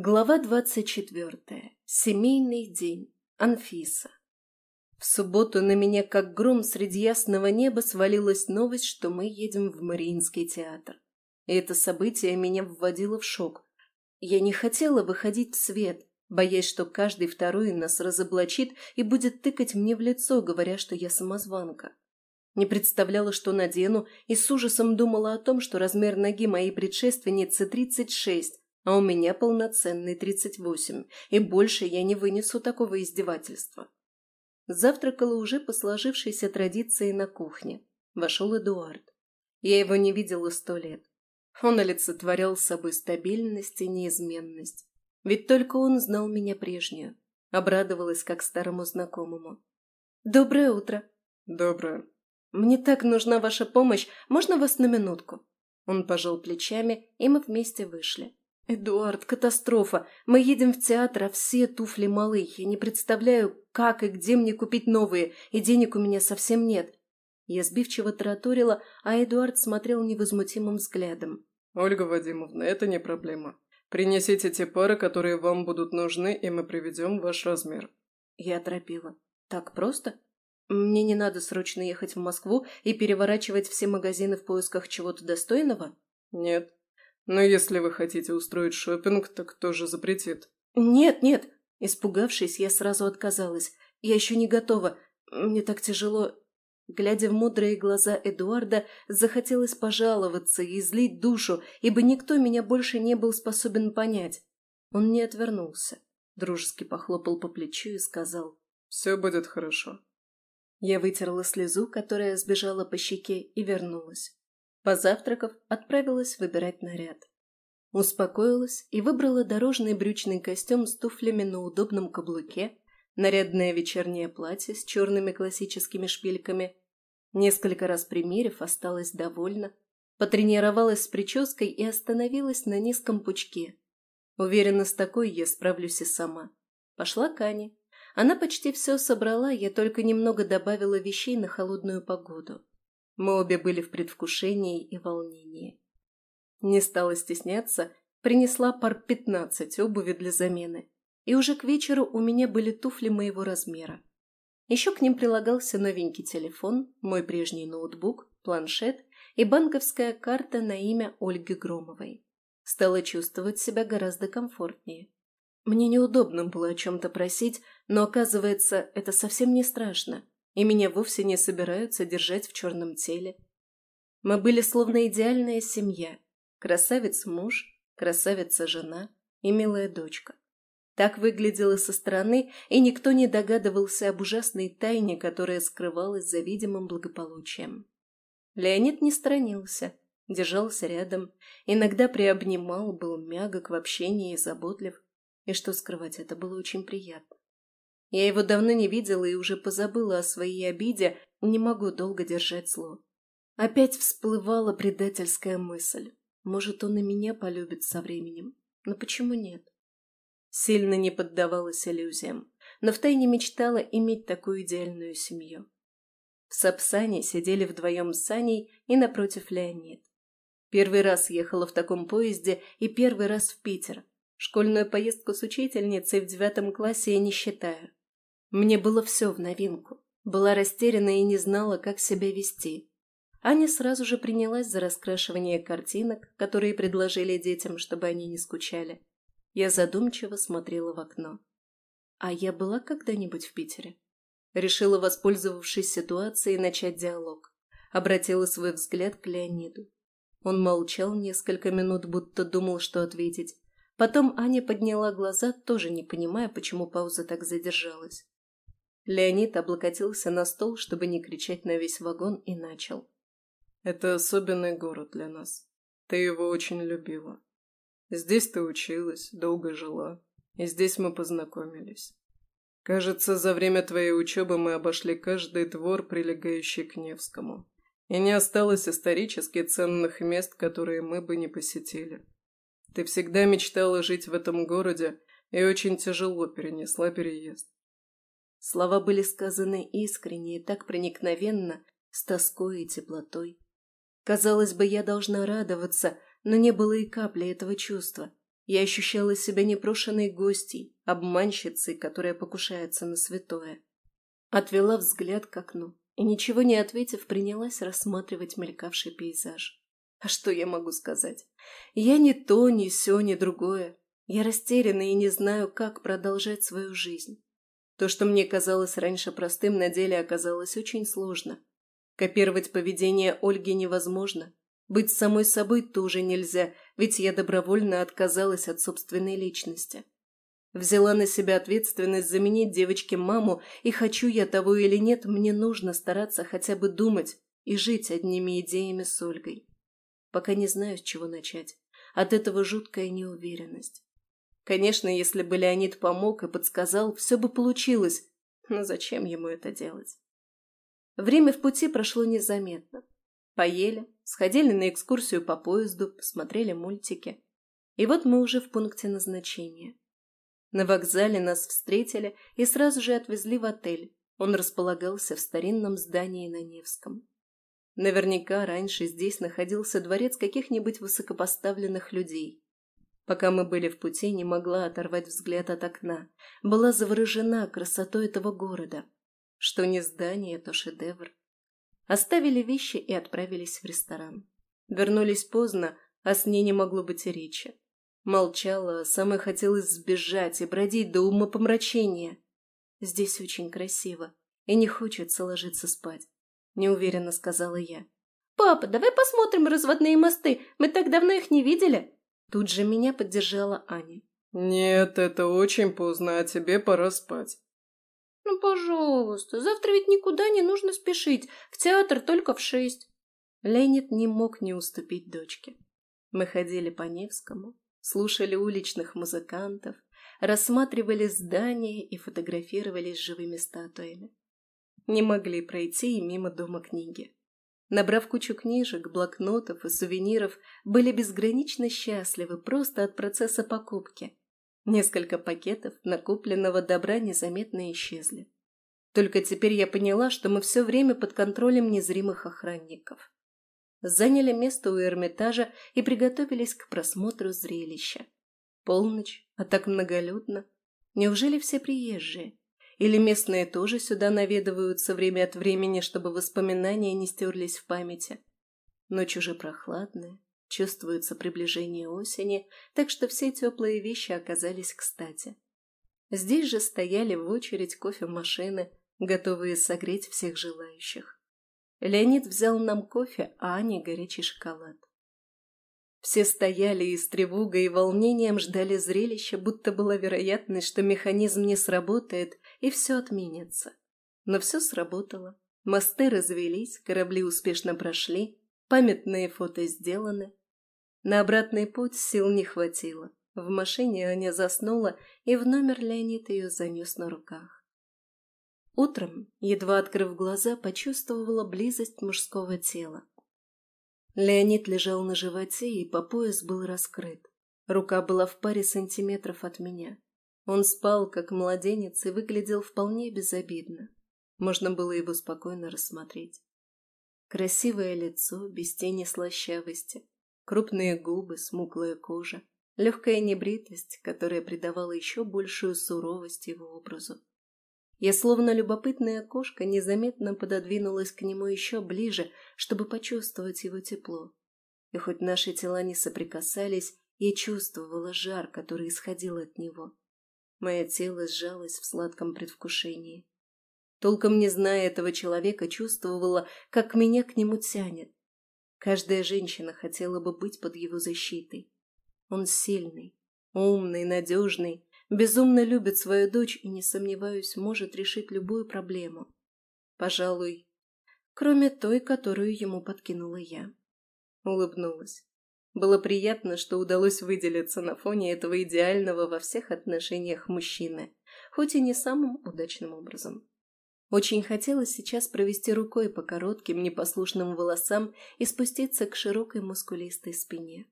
Глава двадцать четвертая. Семейный день. Анфиса. В субботу на меня, как гром среди ясного неба, свалилась новость, что мы едем в Мариинский театр. И это событие меня вводило в шок. Я не хотела выходить в свет, боясь, что каждый второй нас разоблачит и будет тыкать мне в лицо, говоря, что я самозванка. Не представляла, что надену, и с ужасом думала о том, что размер ноги моей предшественницы тридцать шесть а у меня полноценный тридцать восемь, и больше я не вынесу такого издевательства. Завтракала уже по сложившейся традиции на кухне. Вошел Эдуард. Я его не видела сто лет. Он олицетворял собой стабильность и неизменность. Ведь только он знал меня прежнюю. Обрадовалась, как старому знакомому. «Доброе утро!» «Доброе!» «Мне так нужна ваша помощь. Можно вас на минутку?» Он пожал плечами, и мы вместе вышли. «Эдуард, катастрофа! Мы едем в театр, а все туфли малы. Я не представляю, как и где мне купить новые, и денег у меня совсем нет». Я сбивчиво тараторила, а Эдуард смотрел невозмутимым взглядом. «Ольга Вадимовна, это не проблема. Принесите те пары, которые вам будут нужны, и мы приведем ваш размер». Я оторопела. «Так просто? Мне не надо срочно ехать в Москву и переворачивать все магазины в поисках чего-то достойного?» «Нет. Но если вы хотите устроить шопинг, так кто же запретит? Нет, нет. Испугавшись, я сразу отказалась. Я еще не готова. Мне так тяжело. Глядя в мудрые глаза Эдуарда, захотелось пожаловаться и излить душу, ибо никто меня больше не был способен понять. Он не отвернулся, дружески похлопал по плечу и сказал «Все будет хорошо». Я вытерла слезу, которая сбежала по щеке, и вернулась. Позавтракав, отправилась выбирать наряд. Успокоилась и выбрала дорожный брючный костюм с туфлями на удобном каблуке, нарядное вечернее платье с черными классическими шпильками. Несколько раз примерив, осталась довольна, потренировалась с прической и остановилась на низком пучке. Уверена, с такой я справлюсь и сама. Пошла к Ане. Она почти все собрала, я только немного добавила вещей на холодную погоду. Мы обе были в предвкушении и волнении. Не стала стесняться, принесла пар пятнадцать обуви для замены. И уже к вечеру у меня были туфли моего размера. Еще к ним прилагался новенький телефон, мой прежний ноутбук, планшет и банковская карта на имя Ольги Громовой. Стала чувствовать себя гораздо комфортнее. Мне неудобно было о чем-то просить, но, оказывается, это совсем не страшно и меня вовсе не собираются держать в черном теле. Мы были словно идеальная семья. Красавец-муж, красавица-жена и милая дочка. Так выглядело со стороны, и никто не догадывался об ужасной тайне, которая скрывалась за видимым благополучием. Леонид не сторонился, держался рядом, иногда приобнимал, был мягок в общении и заботлив. И что скрывать, это было очень приятно. Я его давно не видела и уже позабыла о своей обиде, не могу долго держать зло. Опять всплывала предательская мысль. Может, он и меня полюбит со временем. Но почему нет? Сильно не поддавалась иллюзиям, но втайне мечтала иметь такую идеальную семью. В Сапсане сидели вдвоем с Саней и напротив Леонид. Первый раз ехала в таком поезде и первый раз в Питер. Школьную поездку с учительницей в девятом классе я не считаю. Мне было все в новинку. Была растеряна и не знала, как себя вести. Аня сразу же принялась за раскрашивание картинок, которые предложили детям, чтобы они не скучали. Я задумчиво смотрела в окно. А я была когда-нибудь в Питере? Решила, воспользовавшись ситуацией, начать диалог. Обратила свой взгляд к Леониду. Он молчал несколько минут, будто думал, что ответить. Потом Аня подняла глаза, тоже не понимая, почему пауза так задержалась. Леонид облокотился на стол, чтобы не кричать на весь вагон, и начал. «Это особенный город для нас. Ты его очень любила. Здесь ты училась, долго жила, и здесь мы познакомились. Кажется, за время твоей учебы мы обошли каждый двор, прилегающий к Невскому, и не осталось исторически ценных мест, которые мы бы не посетили. Ты всегда мечтала жить в этом городе и очень тяжело перенесла переезд. Слова были сказаны искренне и так проникновенно, с тоской и теплотой. Казалось бы, я должна радоваться, но не было и капли этого чувства. Я ощущала себя непрошенной гостьей, обманщицей, которая покушается на святое. Отвела взгляд к окну и, ничего не ответив, принялась рассматривать мелькавший пейзаж. А что я могу сказать? Я не то, ни сё, ни другое. Я растеряна и не знаю, как продолжать свою жизнь. То, что мне казалось раньше простым, на деле оказалось очень сложно. Копировать поведение Ольги невозможно. Быть самой собой тоже нельзя, ведь я добровольно отказалась от собственной личности. Взяла на себя ответственность заменить девочке маму, и хочу я того или нет, мне нужно стараться хотя бы думать и жить одними идеями с Ольгой. Пока не знаю, с чего начать. От этого жуткая неуверенность. Конечно, если бы Леонид помог и подсказал, все бы получилось, но зачем ему это делать? Время в пути прошло незаметно. Поели, сходили на экскурсию по поезду, посмотрели мультики. И вот мы уже в пункте назначения. На вокзале нас встретили и сразу же отвезли в отель. Он располагался в старинном здании на Невском. Наверняка раньше здесь находился дворец каких-нибудь высокопоставленных людей. Пока мы были в пути, не могла оторвать взгляд от окна. Была заворожена красотой этого города. Что не здание, то шедевр. Оставили вещи и отправились в ресторан. Вернулись поздно, а с ней не могло быть и речи. Молчала, самой хотелось сбежать и бродить до умопомрачения. Здесь очень красиво, и не хочется ложиться спать, неуверенно сказала я. «Папа, давай посмотрим разводные мосты, мы так давно их не видели!» Тут же меня поддержала Аня. «Нет, это очень поздно, а тебе пора спать». «Ну, пожалуйста, завтра ведь никуда не нужно спешить, в театр только в шесть». Леонид не мог не уступить дочке. Мы ходили по Невскому, слушали уличных музыкантов, рассматривали здания и фотографировались живыми статуями. Не могли пройти и мимо дома книги. Набрав кучу книжек, блокнотов и сувениров, были безгранично счастливы просто от процесса покупки. Несколько пакетов накупленного добра незаметно исчезли. Только теперь я поняла, что мы все время под контролем незримых охранников. Заняли место у Эрмитажа и приготовились к просмотру зрелища. Полночь, а так многолюдно. Неужели все приезжие? Или местные тоже сюда наведываются время от времени, чтобы воспоминания не стерлись в памяти? Ночь уже прохладная, чувствуется приближение осени, так что все теплые вещи оказались кстати. Здесь же стояли в очередь кофемашины, готовые согреть всех желающих. Леонид взял нам кофе, а Ане горячий шоколад. Все стояли и с тревогой и волнением ждали зрелища, будто была вероятность, что механизм не сработает и все отменится. Но все сработало. Мосты развелись, корабли успешно прошли, памятные фото сделаны. На обратный путь сил не хватило. В машине Аня заснула, и в номер Леонид ее занес на руках. Утром, едва открыв глаза, почувствовала близость мужского тела. Леонид лежал на животе и по пояс был раскрыт. Рука была в паре сантиметров от меня. Он спал, как младенец, и выглядел вполне безобидно. Можно было его спокойно рассмотреть. Красивое лицо, без тени слащавости, крупные губы, смуглая кожа, легкая небритость, которая придавала еще большую суровость его образу. Я, словно любопытная кошка, незаметно пододвинулась к нему еще ближе, чтобы почувствовать его тепло. И хоть наши тела не соприкасались, я чувствовала жар, который исходил от него. Мое тело сжалось в сладком предвкушении. Толком не зная этого человека, чувствовала, как меня к нему тянет. Каждая женщина хотела бы быть под его защитой. Он сильный, умный, надежный, Безумно любит свою дочь и, не сомневаюсь, может решить любую проблему. Пожалуй, кроме той, которую ему подкинула я. Улыбнулась. Было приятно, что удалось выделиться на фоне этого идеального во всех отношениях мужчины, хоть и не самым удачным образом. Очень хотелось сейчас провести рукой по коротким непослушным волосам и спуститься к широкой мускулистой спине.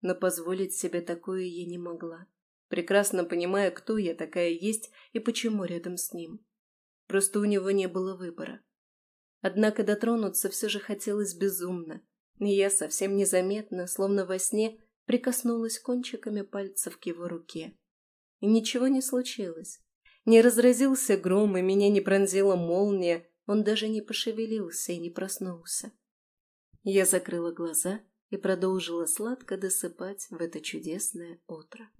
Но позволить себе такое я не могла прекрасно понимая, кто я такая есть и почему рядом с ним. Просто у него не было выбора. Однако дотронуться все же хотелось безумно, и я совсем незаметно, словно во сне, прикоснулась кончиками пальцев к его руке. И ничего не случилось. Не разразился гром, и меня не пронзила молния, он даже не пошевелился и не проснулся. Я закрыла глаза и продолжила сладко досыпать в это чудесное утро.